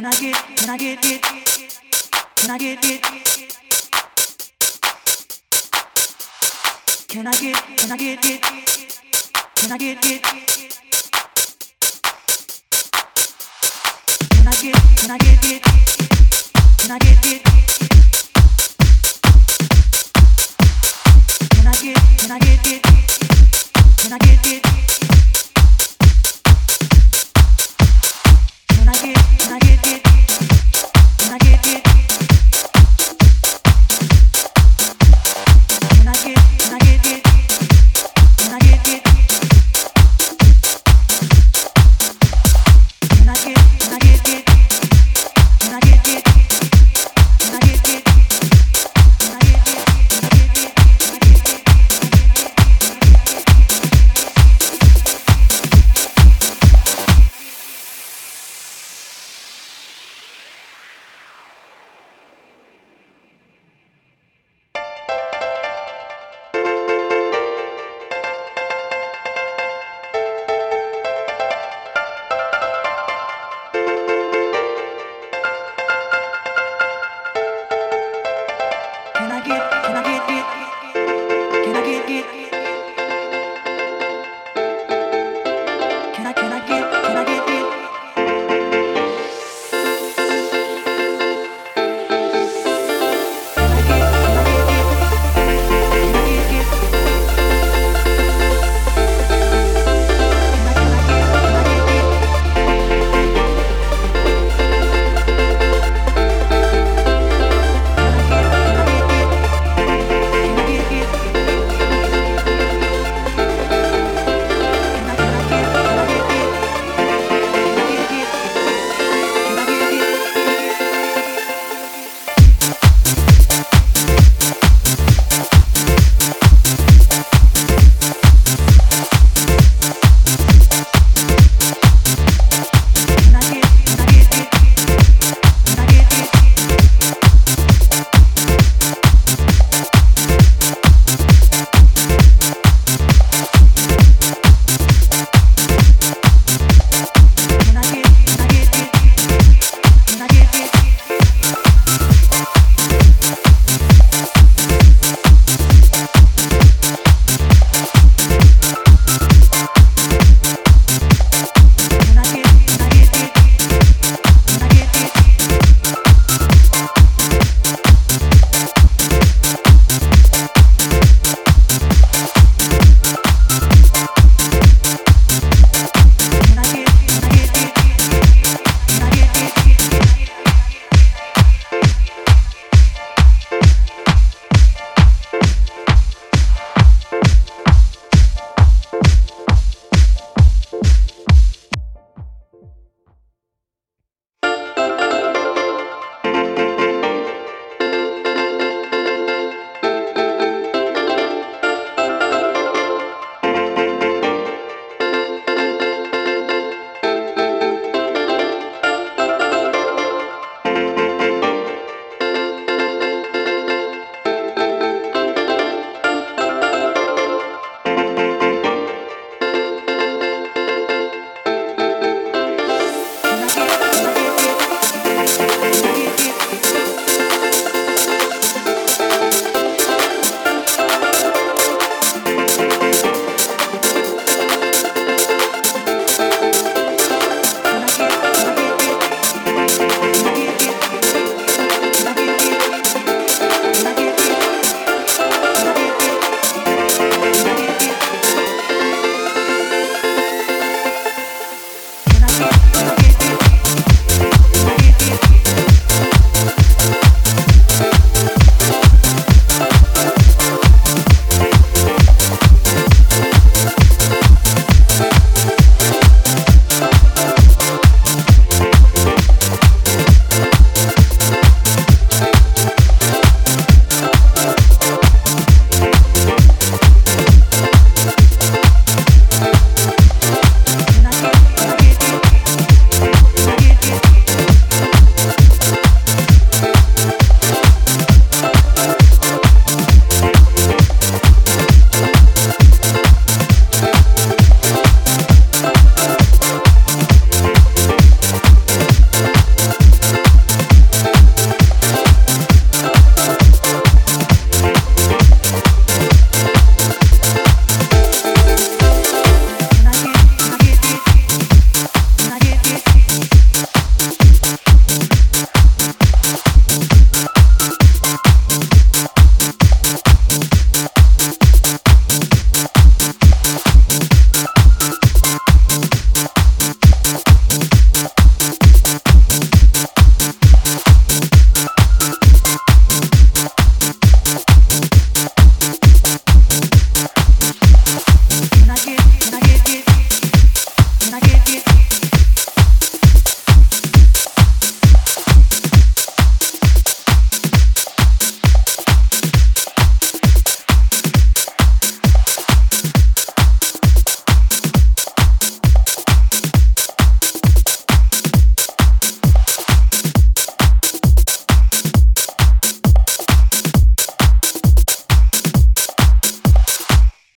Can I get, can I get it? Can I get it? Can I get, can I get it? Can I get it? Can I get, can I get it? Can I get it? Can I get, can I get it? Can I get it?